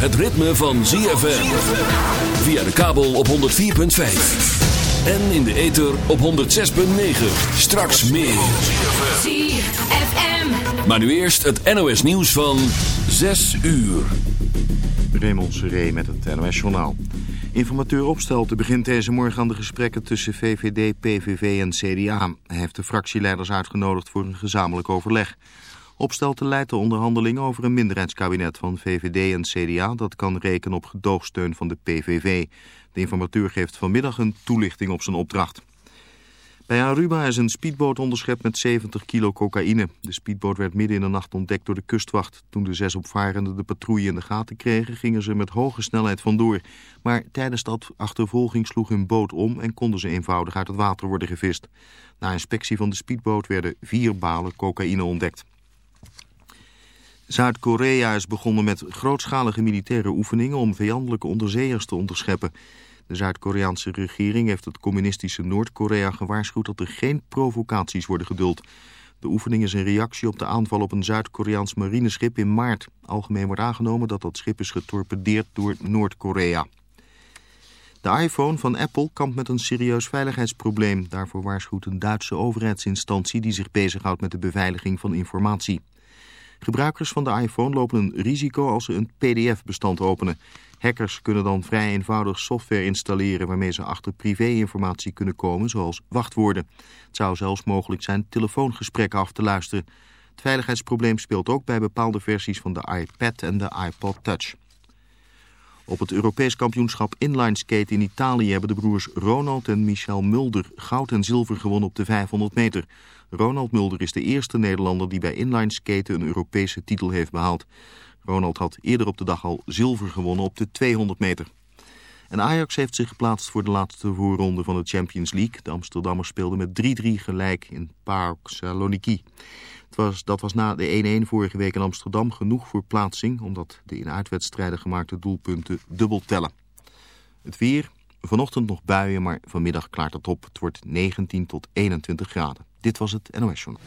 het ritme van ZFM. Via de kabel op 104.5. En in de ether op 106.9. Straks meer. ZFM. Maar nu eerst het NOS nieuws van 6 uur. Raymond Seré met het NOS-journaal. Informateur Opstelten begint deze morgen aan de gesprekken tussen VVD, PVV en CDA. Hij heeft de fractieleiders uitgenodigd voor een gezamenlijk overleg. Opstelten leidt de onderhandelingen over een minderheidskabinet van VVD en CDA... dat kan rekenen op gedoogsteun van de PVV. De informateur geeft vanmiddag een toelichting op zijn opdracht. Bij Aruba is een speedboot onderschept met 70 kilo cocaïne. De speedboot werd midden in de nacht ontdekt door de kustwacht. Toen de zes opvarenden de patrouille in de gaten kregen... gingen ze met hoge snelheid vandoor. Maar tijdens dat achtervolging sloeg hun boot om... en konden ze eenvoudig uit het water worden gevist. Na inspectie van de speedboot werden vier balen cocaïne ontdekt. Zuid-Korea is begonnen met grootschalige militaire oefeningen om vijandelijke onderzeeërs te onderscheppen. De Zuid-Koreaanse regering heeft het communistische Noord-Korea gewaarschuwd dat er geen provocaties worden geduld. De oefening is een reactie op de aanval op een Zuid-Koreaans marineschip in maart. Algemeen wordt aangenomen dat dat schip is getorpedeerd door Noord-Korea. De iPhone van Apple kampt met een serieus veiligheidsprobleem. Daarvoor waarschuwt een Duitse overheidsinstantie die zich bezighoudt met de beveiliging van informatie. Gebruikers van de iPhone lopen een risico als ze een pdf-bestand openen. Hackers kunnen dan vrij eenvoudig software installeren waarmee ze achter privé-informatie kunnen komen, zoals wachtwoorden. Het zou zelfs mogelijk zijn telefoongesprekken af te luisteren. Het veiligheidsprobleem speelt ook bij bepaalde versies van de iPad en de iPod Touch. Op het Europees kampioenschap inlineskate in Italië hebben de broers Ronald en Michel Mulder goud en zilver gewonnen op de 500 meter. Ronald Mulder is de eerste Nederlander die bij inlineskaten een Europese titel heeft behaald. Ronald had eerder op de dag al zilver gewonnen op de 200 meter. En Ajax heeft zich geplaatst voor de laatste voorronde van de Champions League. De Amsterdammers speelden met 3-3 gelijk in PAOK Saloniki. Het was, dat was na de 1-1 vorige week in Amsterdam genoeg voor plaatsing... omdat de in uitwedstrijden gemaakte doelpunten dubbel tellen. Het weer, vanochtend nog buien, maar vanmiddag klaart het op. Het wordt 19 tot 21 graden. Dit was het NOS Journal.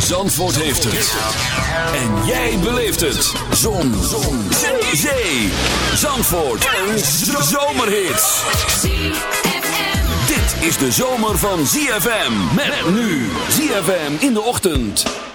Zandvoort heeft het. En jij beleeft het. Zon. Zon. Zee. Zandvoort. Een zomerhit. Dit is de zomer van ZFM. Met nu. ZFM in de ochtend.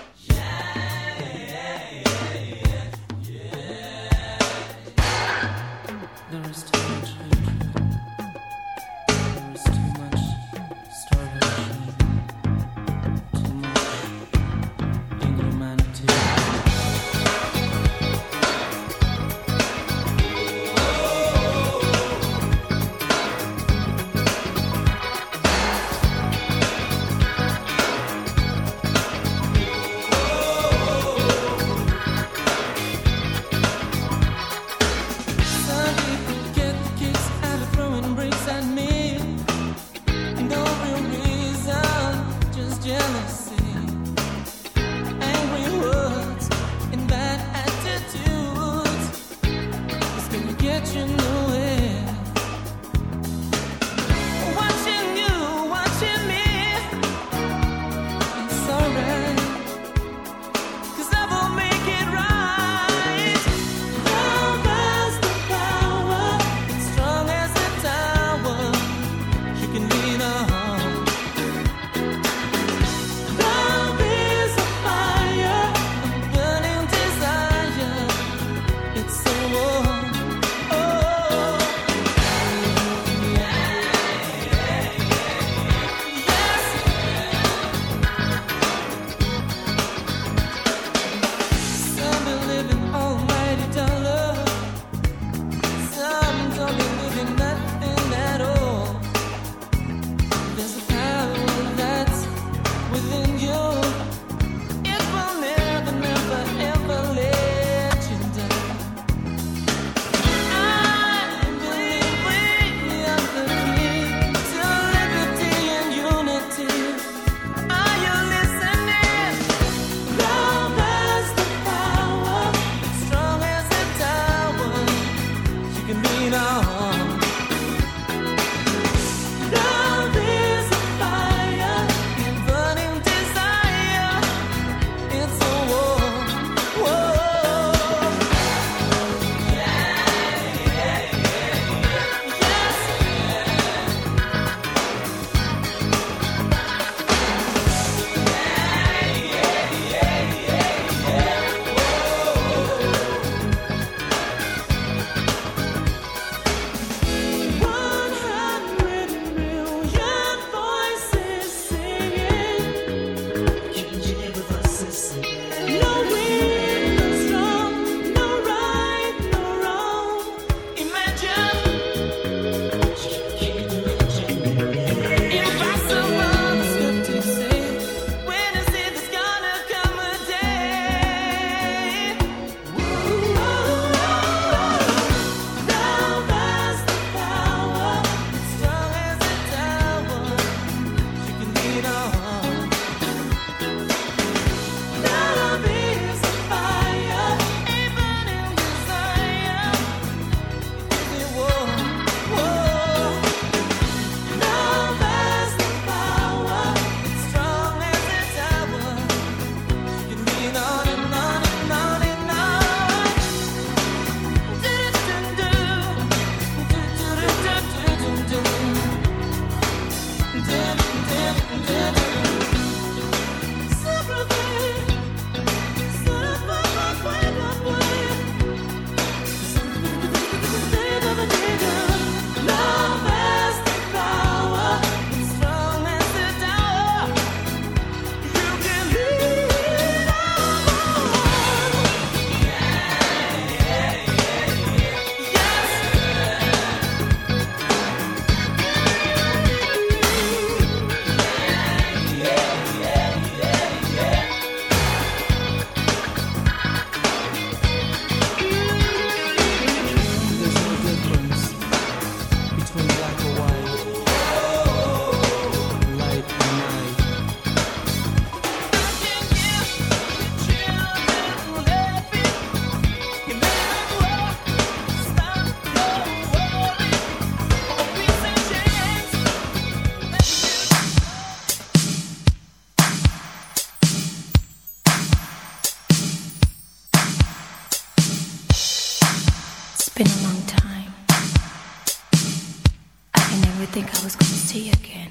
think I was gonna see you again.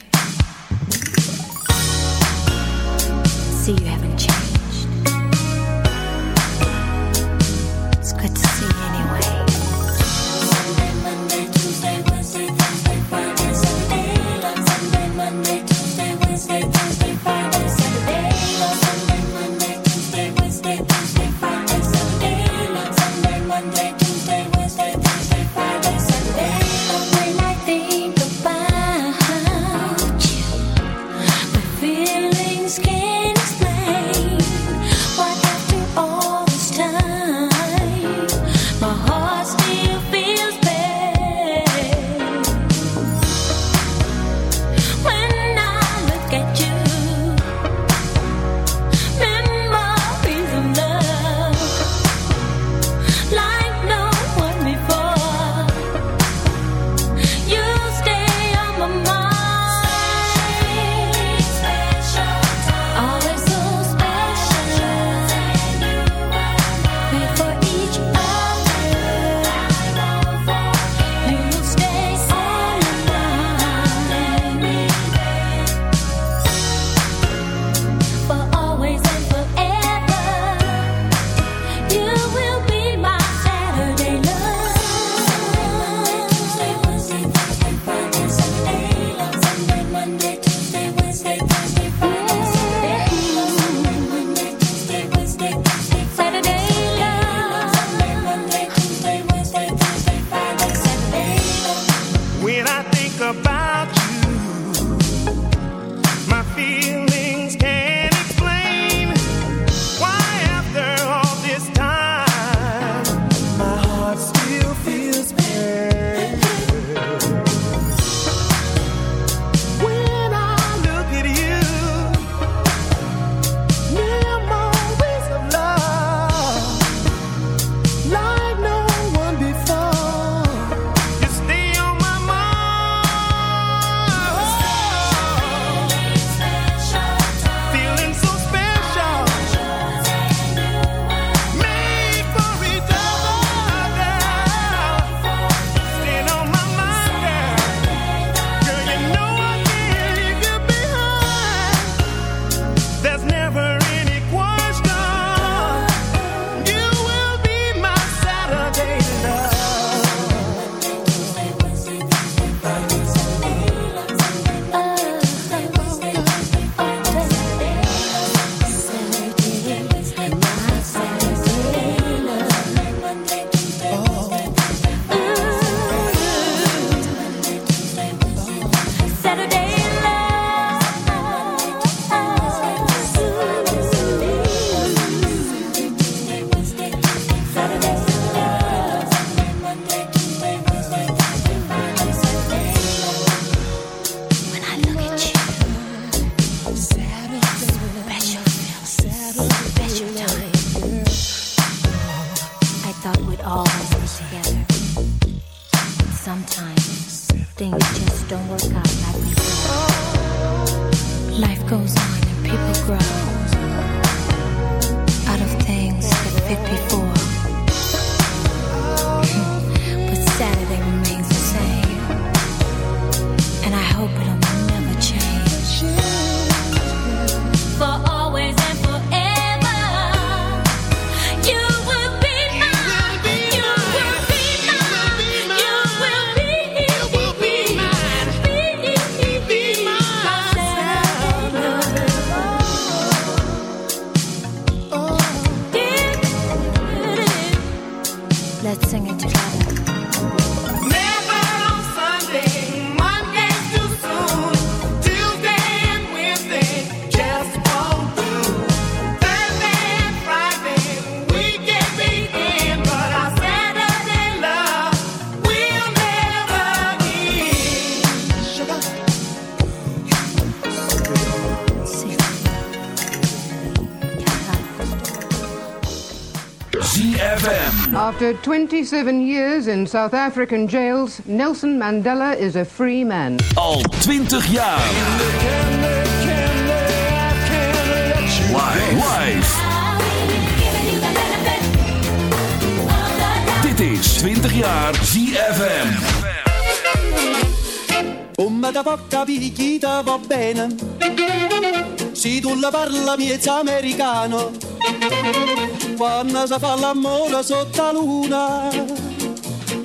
See, you haven't changed. After 27 years in South African jails, Nelson Mandela is a free man. Al 20 jaar. Dit is 20 jaar ZFM. Come da poca picchita va bene. Si tu la parla miez americano quando si fa l'amore sotto la luna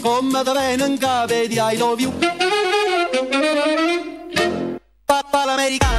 come te viene in capo di I love you Papa l'americano.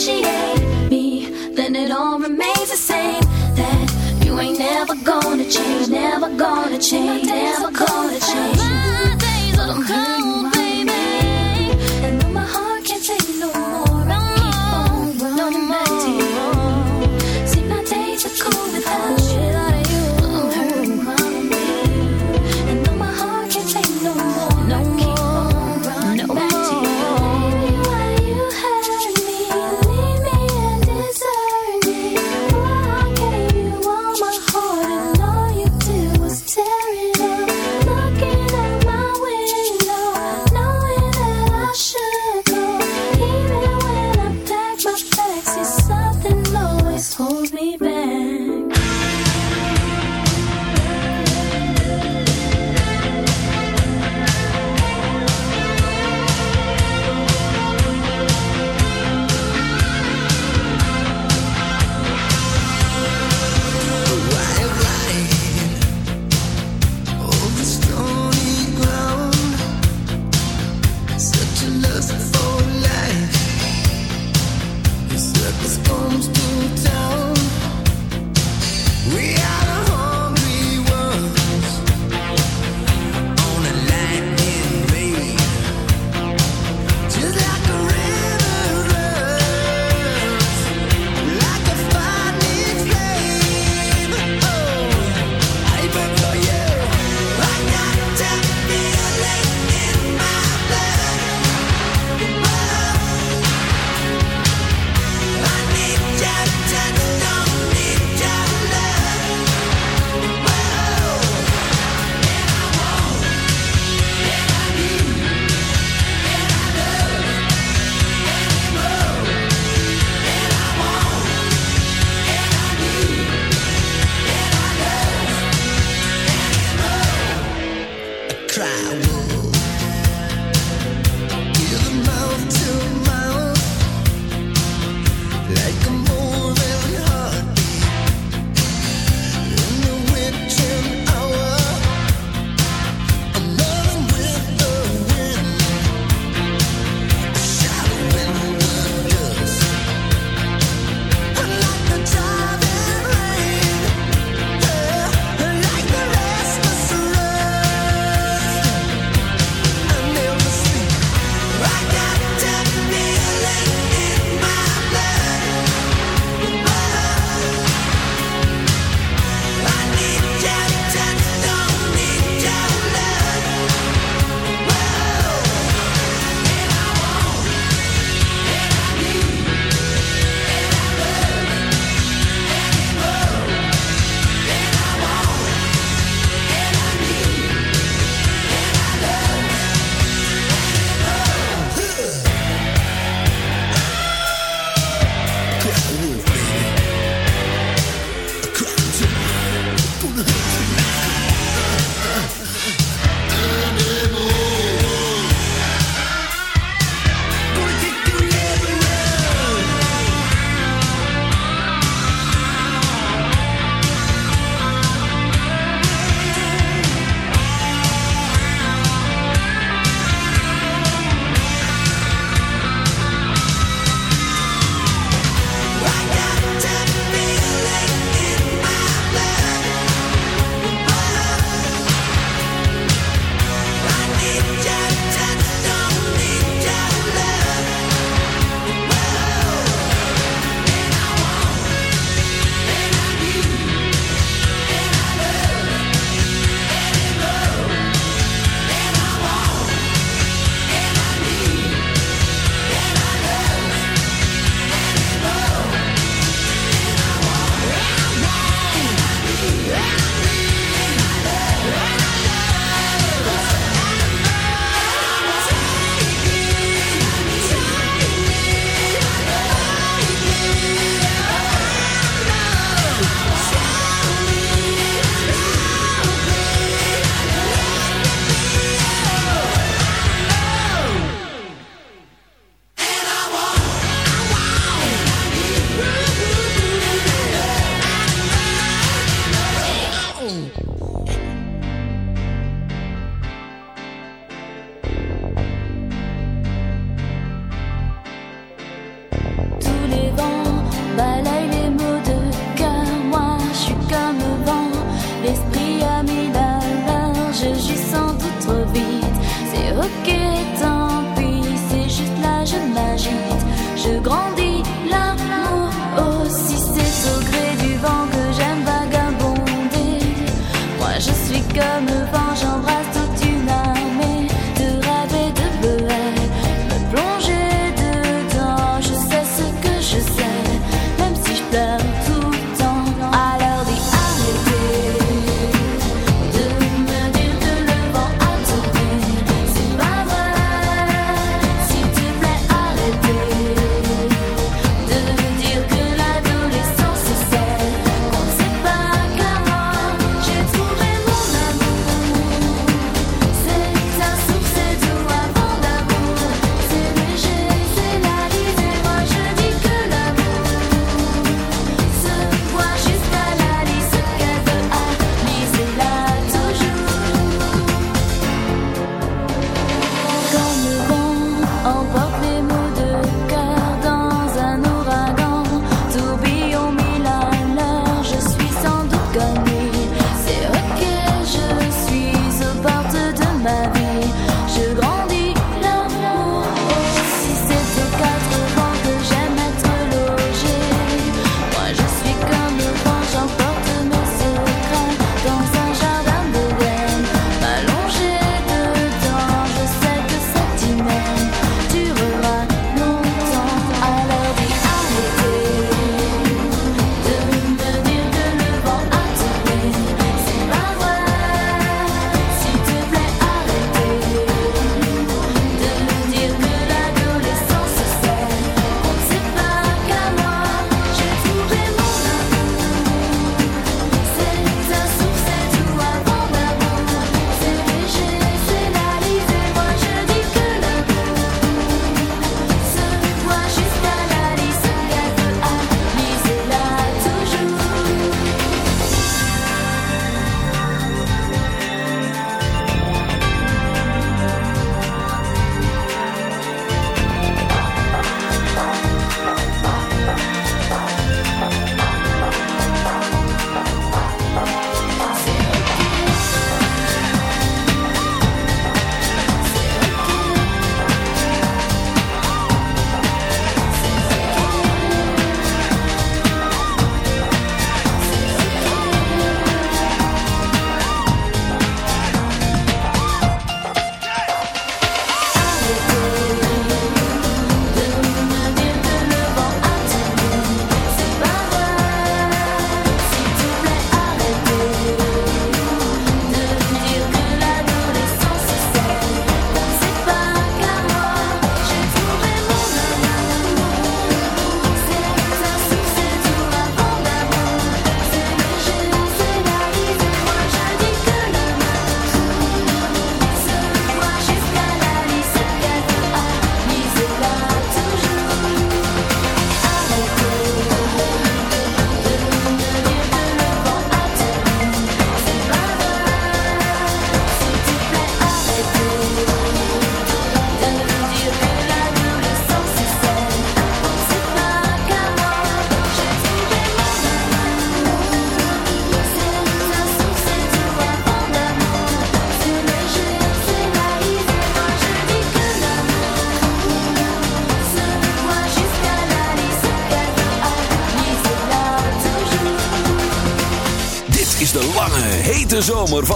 appreciate me, then it all remains the same. That you ain't never gonna change, never gonna change.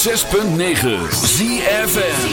106.9 ZFM.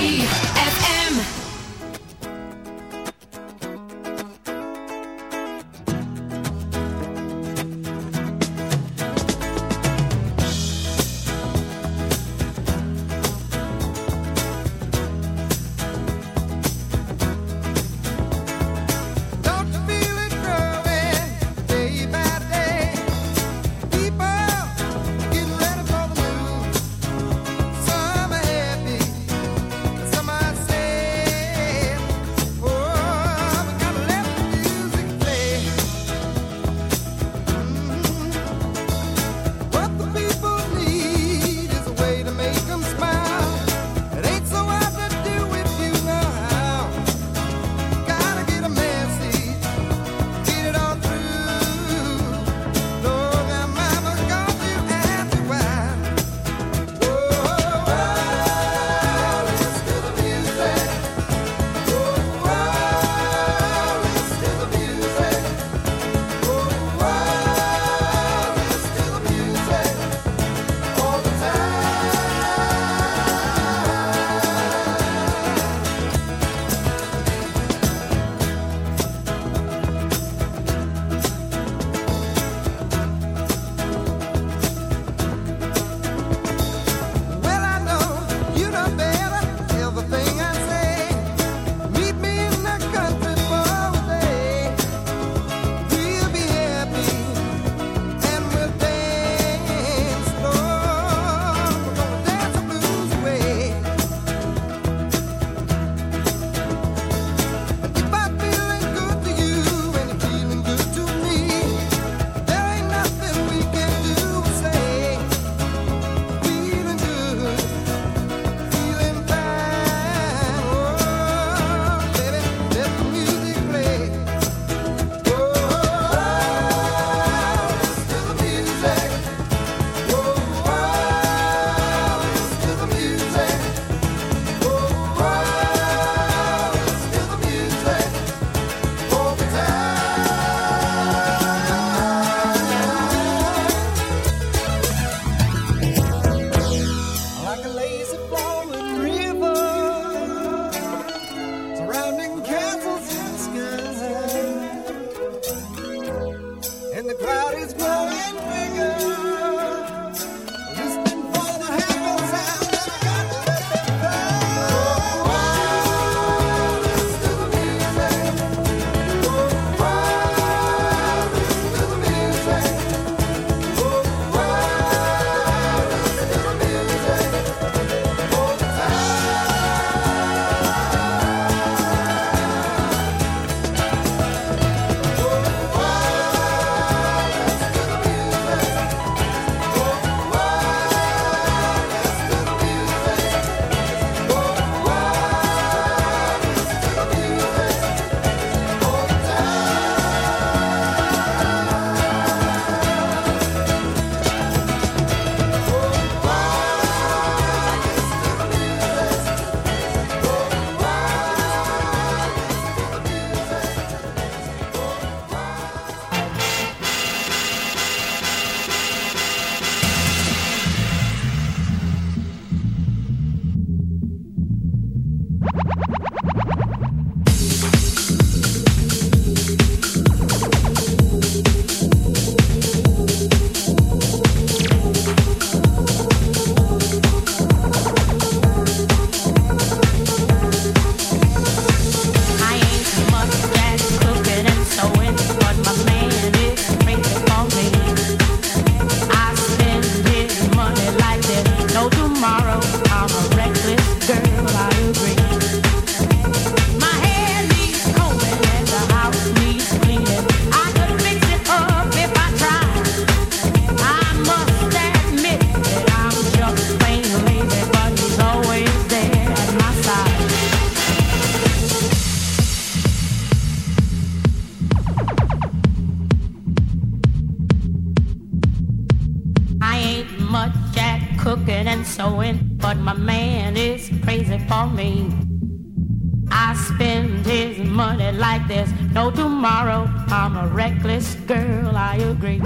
no tomorrow. I'm a reckless girl, I agree.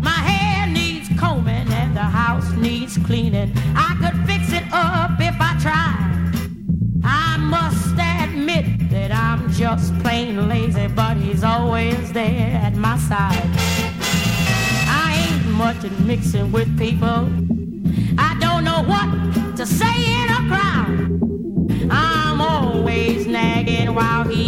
My hair needs combing and the house needs cleaning. I could fix it up if I tried. I must admit that I'm just plain lazy, but he's always there at my side. I ain't much in mixing with people.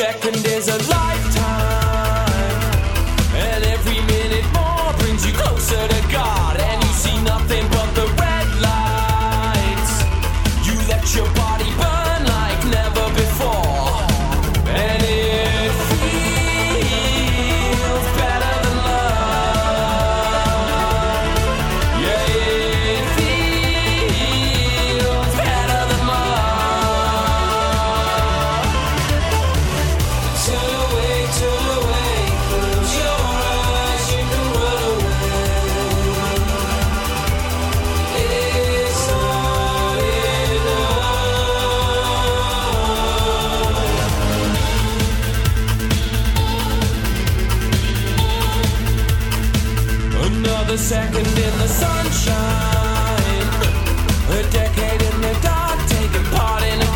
second is a lie. another second in the sunshine. A decade in the dark, taking part in